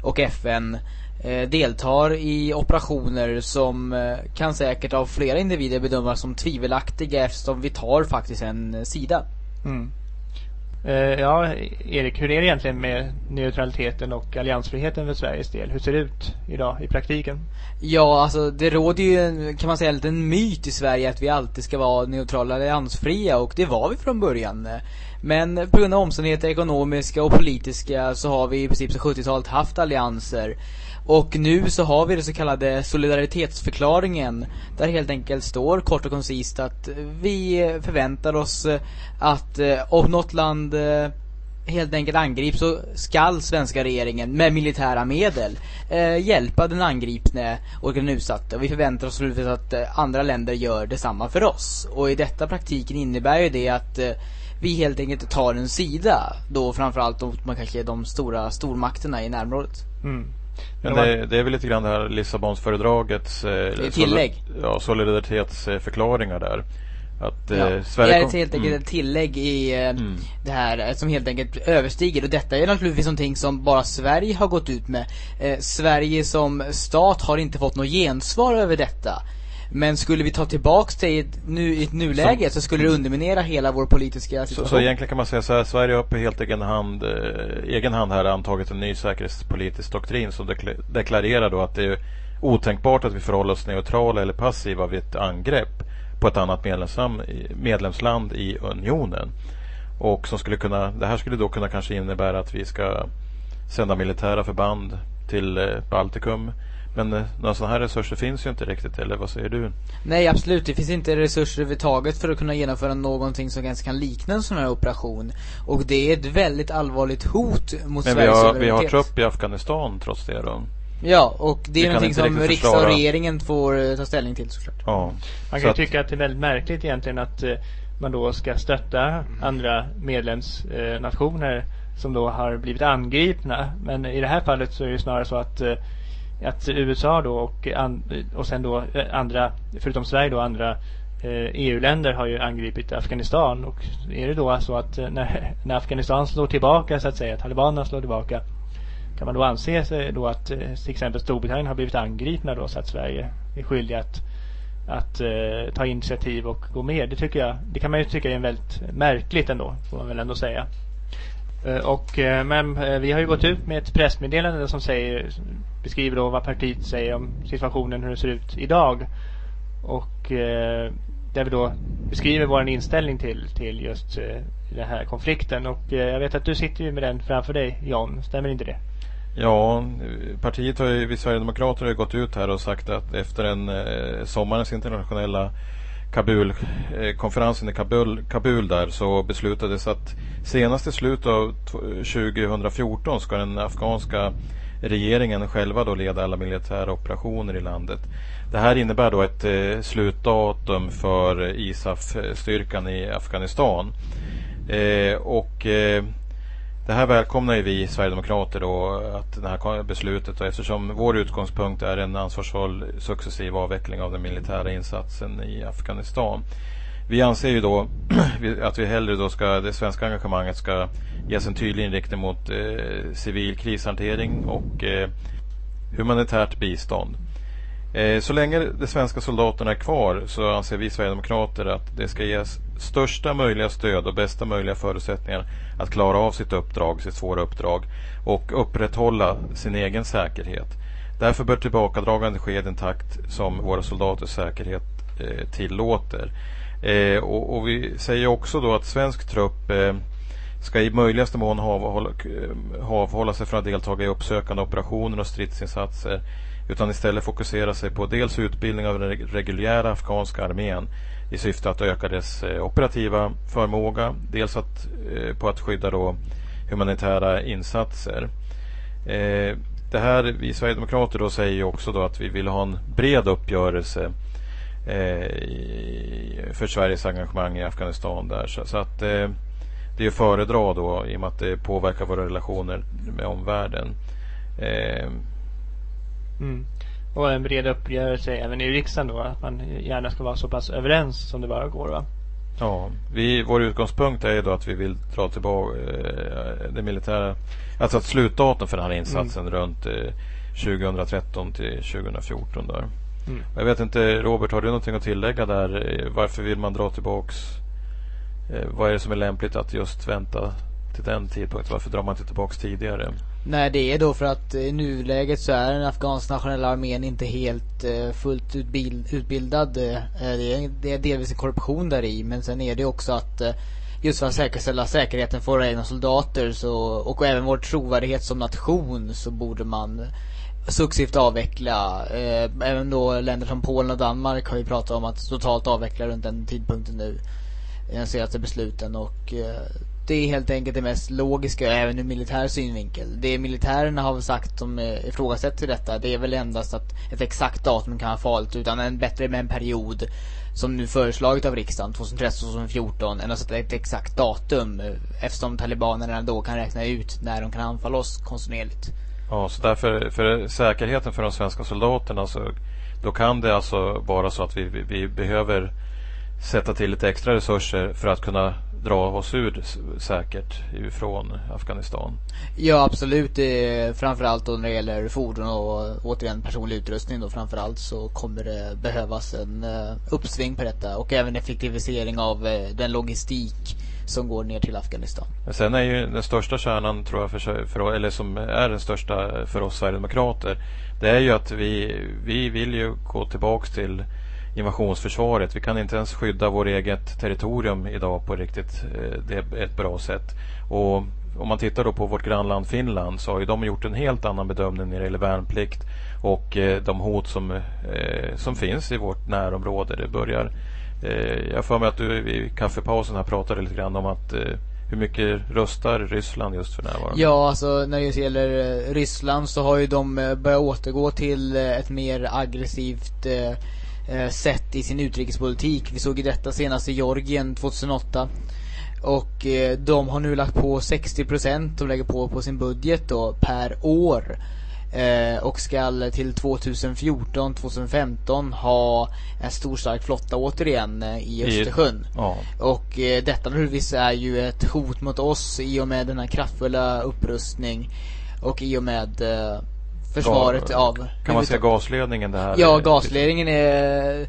och FN, eh, deltar i operationer som kan säkert av flera individer bedömas som tvivelaktiga eftersom vi tar faktiskt en sida. Mm. Eh, ja, Erik, hur är det egentligen med neutraliteten och alliansfriheten för Sveriges del? Hur ser det ut idag i praktiken? Ja, alltså det råder ju en, kan man säga, en liten myt i Sverige att vi alltid ska vara neutrala och alliansfria och det var vi från början. Men på grund av omständigheter, ekonomiska och politiska, så har vi i princip sedan 70-talet haft allianser. Och nu så har vi det så kallade solidaritetsförklaringen, där helt enkelt står kort och koncist att vi förväntar oss att eh, om något land eh, helt enkelt angrips så skall svenska regeringen med militära medel eh, hjälpa den angripne och den utsatte. Och vi förväntar oss naturligtvis att eh, andra länder gör detsamma för oss. Och i detta praktiken innebär ju det att eh, vi helt enkelt tar en sida då framförallt mot man kanske de stora stormakterna i närområdet. Mm. Men det, det är väl lite grann det här Lissabonsfördragets eh, tillägg. Ja, solidaritetsförklaringar där. Att eh, Ja. Det Sverige är kom- ett, helt enkelt Mm. ett tillägg i eh, Mm. det här eh, som helt enkelt överstiger och detta är naturligtvis någonting som bara Sverige har gått ut med. Eh, Sverige som stat har inte fått något gensvar över detta. Men skulle vi ta tillbaks det i ett, nu, i ett nuläge så, skulle det underminera hela vår politiska Så, situation. så egentligen kan man säga så här, Sverige har på helt egen hand, eh, egen hand här antagit en ny säkerhetspolitisk doktrin som dekla- deklarerar då att det är otänkbart att vi förhåller oss neutrala eller passiva vid ett angrepp på ett annat medlemsland, medlemsland i unionen. Och som skulle kunna, det här skulle då kunna kanske innebära att vi ska sända militära förband till eh, Baltikum. Men eh, några sådana här resurser finns ju inte riktigt, eller vad säger du? Nej absolut, det finns inte resurser överhuvudtaget för att kunna genomföra någonting som ens kan likna en sån här operation. Och det är ett väldigt allvarligt hot mot Men vi Sveriges har, vi har trupp i Afghanistan trots det då. Ja, och det är någonting som riksdag och regeringen får eh, ta ställning till såklart. Ja. Man Så kan ju att- tycka att det är väldigt märkligt egentligen att eh, man då ska stötta andra medlemsnationer som då har blivit angripna. Men i det här fallet så är det snarare så att, eh, att USA då och, an, och sen då eh, andra, förutom Sverige då andra eh, EU-länder har ju angripit Afghanistan och är det då så att eh, när, när Afghanistan slår tillbaka så att säga, talibanerna slår tillbaka kan man då anse sig då att eh, till exempel Storbritannien har blivit angripna då så att Sverige är skyldiga att att eh, ta initiativ och gå med. Det tycker jag, det kan man ju tycka är väldigt märkligt ändå, får man väl ändå säga. Eh, och, eh, men eh, vi har ju gått ut med ett pressmeddelande som säger, beskriver då vad partiet säger om situationen, hur det ser ut idag. Och där vi då beskriver vår inställning till, till just den här konflikten. Och jag vet att du sitter ju med den framför dig, John. Stämmer inte det? Ja, partiet har ju, vi Sverigedemokrater har ju gått ut här och sagt att efter en sommarens internationella Kabul-konferensen eh, i Kabul, Kabul där så beslutades att senast i slutet av 2014 ska den afghanska regeringen själva då leda alla militära operationer i landet. Det här innebär då ett eh, slutdatum för ISAF-styrkan i Afghanistan. Eh, och eh, det här välkomnar ju vi Sverigedemokrater då att det här beslutet och eftersom vår utgångspunkt är en ansvarsfull successiv avveckling av den militära insatsen i Afghanistan. Vi anser ju då att vi hellre då ska, det svenska engagemanget ska ges en tydlig inriktning mot eh, civil krishantering och eh, humanitärt bistånd. Eh, Så länge de svenska soldaterna är kvar så anser vi Sverigedemokrater att det ska ges största möjliga stöd och bästa möjliga förutsättningar att klara av sitt uppdrag, sitt svåra uppdrag och upprätthålla sin egen säkerhet. Därför bör tillbakadragande ske i den takt som våra soldaters säkerhet eh, tillåter. Eh, och, och vi säger också då att svensk trupp eh, ska i möjligaste mån eh, avhålla, sig från att delta i uppsökande operationer och stridsinsatser utan istället fokusera sig på dels utbildning av den reguljära afghanska armén i syfte att öka dess eh, operativa förmåga, dels att, eh, på att skydda då humanitära insatser. Eh, det här, vi Sverigedemokrater då säger också då att vi vill ha en bred uppgörelse för Sveriges engagemang i Afghanistan där. Så, att det är att föredra då i och med att det påverkar våra relationer med omvärlden. Mm. Och en bred uppgörelse även i riksdagen då, att man gärna ska vara så pass överens som det bara går va? Ja, vi, vår utgångspunkt är ju då att vi vill dra tillbaka eh, det militära, alltså ett slutdatum för den här insatsen runt eh, 2013 till 2014 där. Mm. Jag vet inte, Robert, har du någonting att tillägga där? Eh, Varför vill man dra tillbaks? Eh, vad är det som är lämpligt att just vänta till den tidpunkten? Varför drar man inte tillbaks tidigare? Nej, det är då för att eh, i nuläget så är den afghanska nationella armén inte helt eh, fullt utbild, utbildad. Eh, det, är, det är delvis en korruption där i men sen är det också att eh, just för att säkerställa säkerheten för våra egna soldater så, och även vår trovärdighet som nation så borde man successivt avveckla. Även då länder som Polen och Danmark har ju pratat om att totalt avveckla runt den tidpunkten nu. I de senaste besluten och det är helt enkelt det mest logiska även ur militär synvinkel. Det militärerna har sagt som eh, ifrågasätter detta det är väl endast att ett exakt datum kan vara farligt utan en bättre med en period som nu föreslagit av riksdagen 2013-2014 än att sätta ett exakt datum eh, eftersom talibanerna då kan räkna ut när de kan anfalla oss kontinuerligt. Ja, så därför för säkerheten för de svenska soldaterna så då kan det alltså vara så att vi, vi, vi behöver sätta till lite extra resurser för att kunna dra oss ur säkert ifrån Afghanistan. Ja absolut, eh, framförallt då när det gäller fordon och återigen personlig utrustning då framförallt så kommer det behövas en uh, uppsving på detta och även effektivisering av uh, den logistik som går ner till Afghanistan. Men sen är ju den största kärnan tror jag för, för, eller som är den största för oss Sverigedemokrater det är ju att vi, vi vill ju gå tillbaks till invasionsförsvaret. Vi kan inte ens skydda vår eget territorium idag på riktigt eh, är ett bra sätt. Och om man tittar då på vårt grannland Finland så har ju de gjort en helt annan bedömning när det gäller värnplikt och eh, de hot som, eh, som finns i vårt närområde. Det börjar eh, jag får mig att du i kaffepausen här pratade lite grann om att eh, hur mycket röstar Ryssland just för närvarande? Ja, alltså när det gäller eh, Ryssland så har ju de börjat återgå till ett mer aggressivt eh, sätt i sin utrikespolitik. Vi såg ju detta senast i Georgien 2008. Och eh, de har nu lagt på 60% de lägger på på sin budget då per år. Eh, och ska till 2014-2015 ha en stor stark flotta återigen eh, i Östersjön. Ja. Och eh, detta naturligtvis är ju ett hot mot oss i och med den här kraftfulla upprustning och i och med eh, försvaret ja, av... Kan man säga gasledningen det här? Ja, gasledningen är...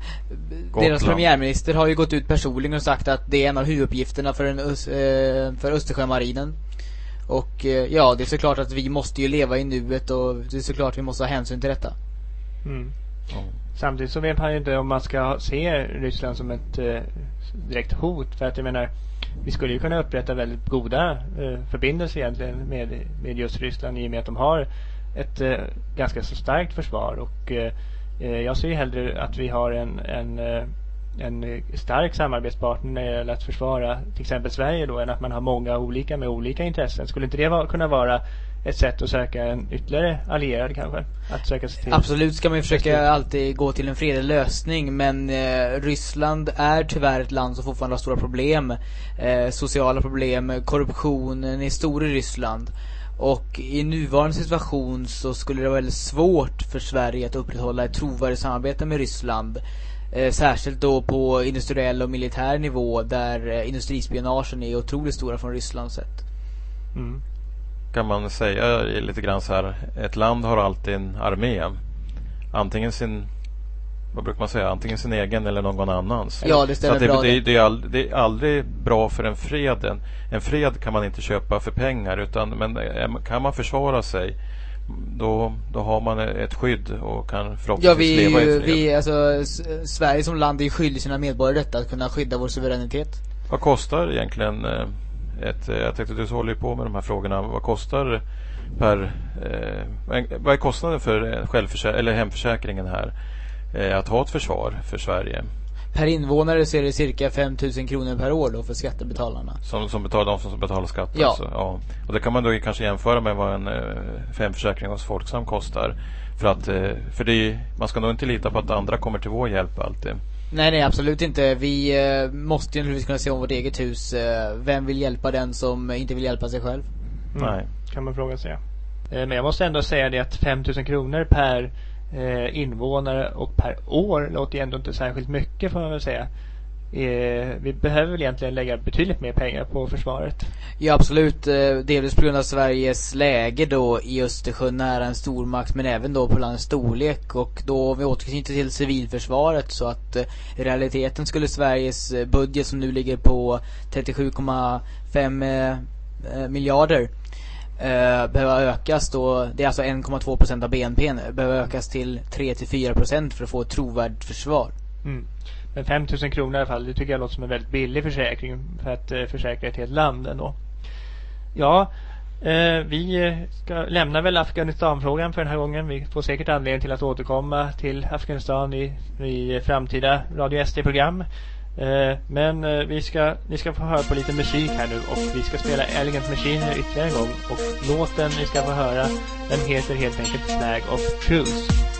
Gotland. Deras premiärminister har ju gått ut personligen och sagt att det är en av huvuduppgifterna för, en, eh, för Östersjömarinen. Och eh, ja, det är såklart att vi måste ju leva i nuet och det är såklart vi måste ha hänsyn till detta. Mm. Ja. Samtidigt så vet han ju inte om man ska se Ryssland som ett eh, direkt hot. För att jag menar, vi skulle ju kunna upprätta väldigt goda eh, förbindelser egentligen med, med just Ryssland i och med att de har ett eh, ganska så starkt försvar och eh, eh, jag ser hellre att vi har en, en, eh, en stark samarbetspartner när det gäller att försvara till exempel Sverige då än att man har många olika med olika intressen. Skulle inte det vara, kunna vara ett sätt att söka en ytterligare allierad kanske? Att söka sig till Absolut ska man ju försöka alltid gå till en fredlig lösning men eh, Ryssland är tyvärr ett land som fortfarande har stora problem. Eh, sociala problem, korruptionen är stor i Ryssland. Och i nuvarande situation så skulle det vara väldigt svårt för Sverige att upprätthålla ett trovärdigt samarbete med Ryssland. Eh, särskilt då på industriell och militär nivå där eh, industrispionagen är otroligt stora från Rysslands sätt. Mm. Kan man säga lite grann så här, ett land har alltid en armé. Antingen sin vad brukar man säga, antingen sin egen eller någon annans. Ja, det stämmer det, bra. Det, det, är aldrig, det är aldrig bra för en fred. En, en fred kan man inte köpa för pengar utan men eh, kan man försvara sig då, då har man ett skydd och kan förhoppningsvis ja, vi, leva i fred. Vi, alltså, Sverige som land är skyldig sina medborgare detta, att kunna skydda vår suveränitet. Vad kostar egentligen eh, ett, jag tänkte att du håller på med de här frågorna. Vad kostar per, eh, vad är kostnaden för självförsä- eller hemförsäkringen här? Eh, att ha ett försvar för Sverige. Per invånare så är det cirka 5000 kronor per år då för skattebetalarna. Som, som betalar, de som betalar skatt ja. Alltså. ja. Och det kan man då kanske jämföra med vad en eh, hemförsäkring hos Folksam kostar. För att, eh, för det, man ska nog inte lita på att andra kommer till vår hjälp alltid. Nej, nej absolut inte. Vi eh, måste ju naturligtvis kunna se om vårt eget hus. Eh, vem vill hjälpa den som inte vill hjälpa sig själv? Mm. Nej. Kan man fråga sig. Eh, men jag måste ändå säga det att 5000 kronor per Eh, invånare och per år låter ju ändå inte särskilt mycket får man väl säga. Eh, vi behöver väl egentligen lägga betydligt mer pengar på försvaret. Ja absolut, eh, delvis på grund av Sveriges läge då i Östersjön nära en stormakt men även då på landets storlek och då vi återknyter till civilförsvaret så att eh, i realiteten skulle Sveriges eh, budget som nu ligger på 37,5 eh, eh, miljarder eh, behöva ökas då, det är alltså 1,2 procent av BNP, nu, behöva ökas till 3-4 procent för att få ett trovärdigt försvar. Mm. Men 5 000 kronor i alla fall, det tycker jag låter som en väldigt billig försäkring för att eh, försäkra ett helt land ändå. Ja, eh, vi ska lämna väl Afghanistanfrågan för den här gången. Vi får säkert anledning till att återkomma till Afghanistan i, i framtida Radio SD-program. Eh, men eh, vi ska, ni ska få höra på lite musik här nu och vi ska spela Elegant Machine ytterligare en gång. Och låten ni ska få höra den heter helt enkelt Flag of Truth.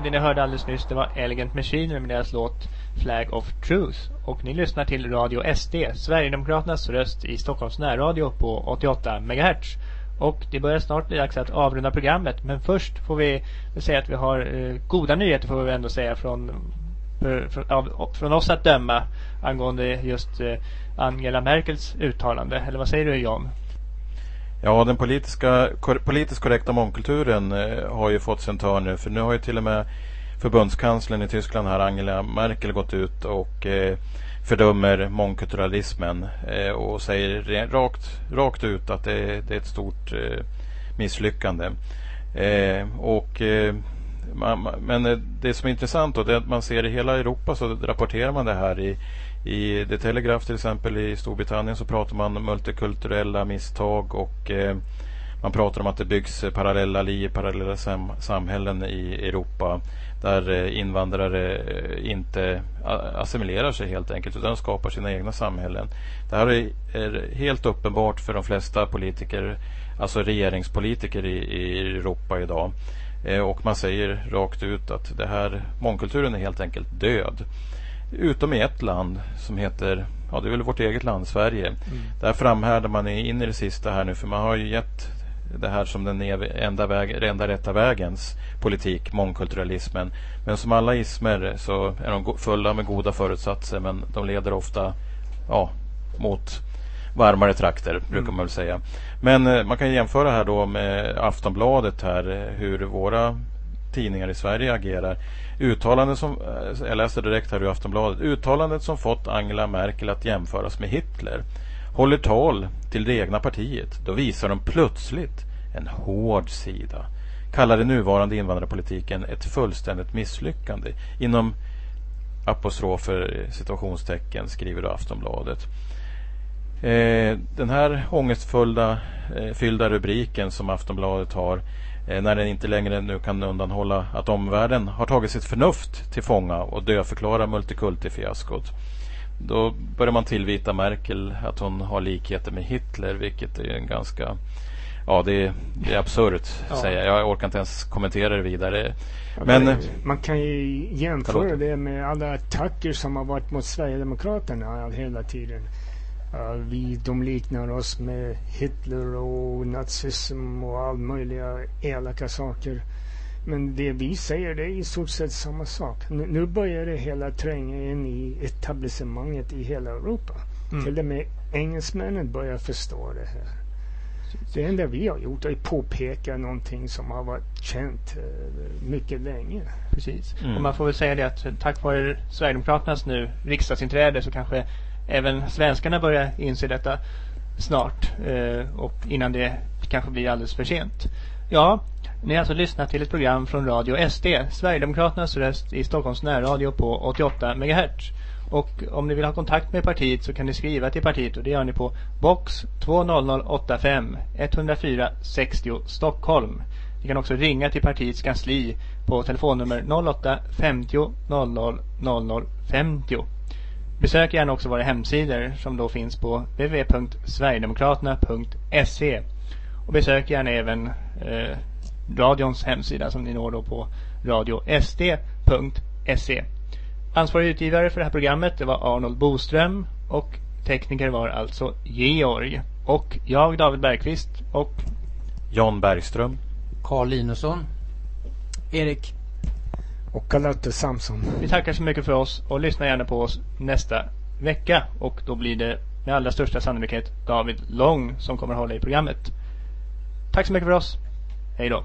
Ja, det ni hörde alldeles nyss det var Elegant Machine med deras låt Flag of Truth. Och ni lyssnar till Radio SD, Sverigedemokraternas röst i Stockholms närradio på 88 MHz. Och det börjar snart bli dags att avrunda programmet. Men först får vi säga att vi har eh, goda nyheter får vi ändå säga från, för, för, av, från oss att döma angående just eh, Angela Merkels uttalande. Eller vad säger du John? Ja, den politiska, kor, politiskt korrekta mångkulturen eh, har ju fått sin törn nu. För nu har ju till och med förbundskanslern i Tyskland här, Angela Merkel, gått ut och eh, fördömer mångkulturalismen eh, och säger rakt, rakt ut att det, det är ett stort eh, misslyckande. Eh, och, eh, man, men eh, det som är intressant då, det är att man ser i hela Europa så rapporterar man det här i i The Telegraph till exempel i Storbritannien så pratar man om multikulturella misstag och eh, man pratar om att det byggs parallella liv, parallella sam samhällen i Europa där eh, invandrare eh, inte assimilerar sig helt enkelt utan skapar sina egna samhällen. Det här är helt uppenbart för de flesta politiker, alltså regeringspolitiker i, i Europa idag. Eh, och man säger rakt ut att det här, mångkulturen är helt enkelt död. Utom i ett land som heter, ja det är väl vårt eget land, Sverige. Mm. Där framhärdar man in i det sista här nu för man har ju gett det här som den enda, väg, enda rätta vägens politik, mångkulturalismen. Men som alla ismer så är de fulla med goda förutsatser men de leder ofta ja, mot varmare trakter brukar mm. man väl säga. Men eh, man kan jämföra här då med Aftonbladet här eh, hur våra tidningar i Sverige agerar. Uttalandet som, eh, jag läser direkt här ur Aftonbladet. Uttalandet som fått Angela Merkel att jämföras med Hitler håller tal till det egna partiet. Då visar de plötsligt en hård sida. Kallar den nuvarande invandrarpolitiken ett fullständigt misslyckande. Inom apostrofer situationstecken skriver då Aftonbladet. Eh, den här ångestfyllda eh, fyllda rubriken som Aftonbladet har när den inte längre nu kan undanhålla att omvärlden har tagit sitt förnuft till fånga och dödförklara multikulti-fiaskot. Då börjar man tillvita Merkel att hon har likheter med Hitler, vilket är en ganska Ja, det är, det är absurt, ja. säger jag. Jag orkar inte ens kommentera det vidare. Men, man kan ju jämföra det med alla attacker som har varit mot Sverigedemokraterna hela tiden. Uh, vi, de liknar oss med Hitler och nazism och all möjliga elaka saker. Men det vi säger det är i stort sett samma sak. Nu, nu börjar det hela tränga in i etablissemanget i hela Europa. Mm. Till och med engelsmännen börjar förstå det här. Det enda vi har gjort är att påpeka någonting som har varit känt uh, mycket länge. Precis. Mm. Och man får väl säga det att tack vare Sverigedemokraternas nu riksdagsinträde så kanske även svenskarna börjar inse detta snart. Eh, och innan det kanske blir alldeles för sent. Ja, ni har alltså lyssnat till ett program från Radio SD, Sverigedemokraternas röst i Stockholms närradio på 88 MHz. Och om ni vill ha kontakt med partiet så kan ni skriva till partiet och det gör ni på box 20085 104 60 Stockholm. Ni kan också ringa till partiets kansli på telefonnummer 08 50 00 00 50. Besök gärna också våra hemsidor som då finns på www.sverigedemokraterna.se och besök gärna även eh, radions hemsida som ni når då på radiosd.se. Ansvarig utgivare för det här programmet det var Arnold Boström. Och tekniker var alltså Georg. Och jag David Bergqvist och Jan Bergström. Carl Linusson. Erik och Carlotte Samson. Vi tackar så mycket för oss och lyssna gärna på oss nästa vecka. Och då blir det med allra största sannolikhet David Long som kommer hålla i programmet. Tack så mycket för oss. Hej då.